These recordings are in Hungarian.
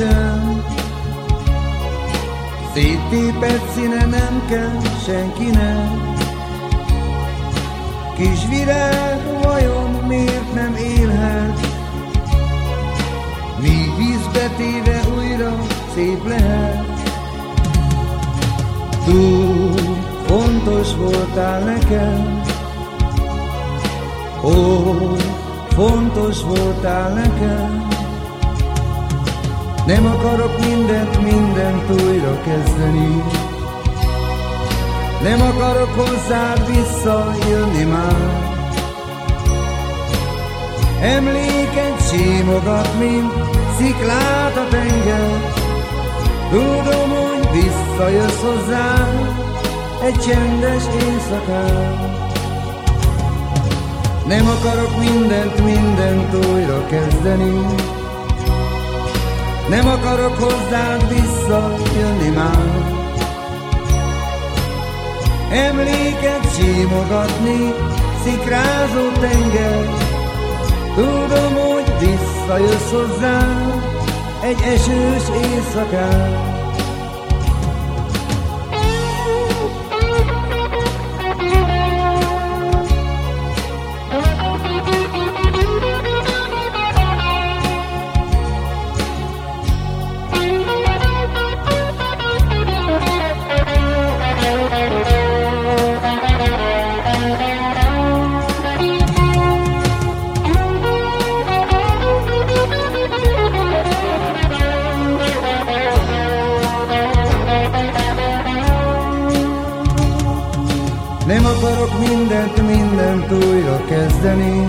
csend. Széttépett színe nem kell senkinek, Kis virág vajon miért nem élhet? Míg vízbe téve újra szép lehet. Túl fontos voltál nekem, Ó, fontos voltál nekem. Nem akarok mindent, mindent újra kezdeni, nem akarok hozzád visszajönni már. Emléket simogat, mint sziklát a tenger. Tudom, hogy visszajössz hozzám egy csendes éjszakán Nem akarok mindent, mindent újra kezdeni. Nem akarok hozzád visszajönni már. Emléket simogatni, szikrázó tenger. Tudom, hogy visszajössz hozzám egy esős éjszakán Nem akarok mindent, mindent újra kezdeni.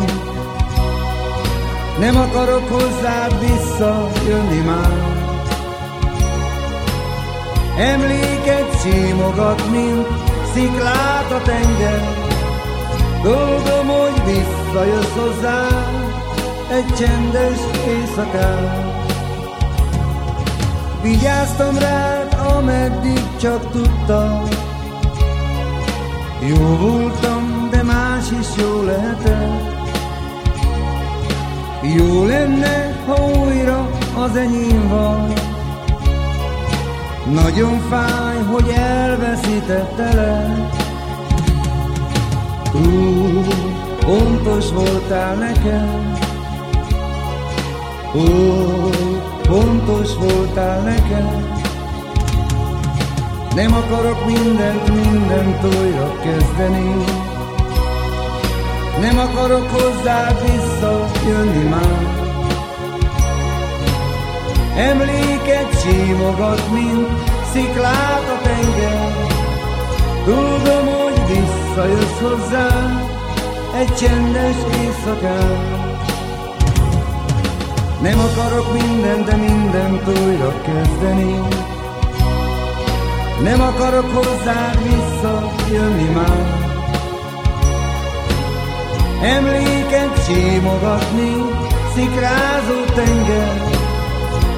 Nem akarok hozzád visszajönni már. Emléket simogat, mint sziklát a tenger. Dolgom, hogy visszajössz hozzám egy csendes éjszakán. Vigyáztam rád, ameddig csak tudtam jó voltam, de más is jó lehetett. Jó lenne, ha újra az enyém van. Nagyon fáj, hogy elveszítettelek. Ú, pontos voltál nekem. Ó, pontos voltál nekem. Nem akarok mindent, mindent kezdeni. Nem akarok hozzád visszajönni már. Emléket simogat, mint sziklát a tenger. Tudom, hogy visszajössz hozzám egy csendes éjszakán. Nem akarok mindent, de mindent újra kezdeni nem akarok hozzád visszajönni már. Emléket simogatni, szikrázó tenger.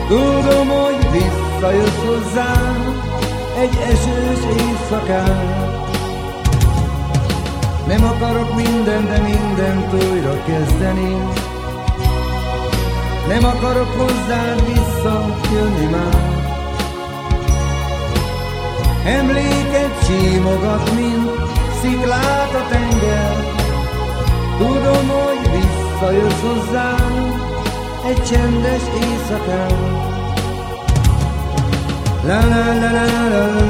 Tudom, hogy visszajössz hozzám egy esős éjszakán. Nem akarok minden, de mindent újra kezdeni. Nem akarok hozzád visszajönni már Emléket csímogat, mint sziklát a tenger. Tudom, hogy visszajössz hozzám egy csendes éjszakán. La la la la la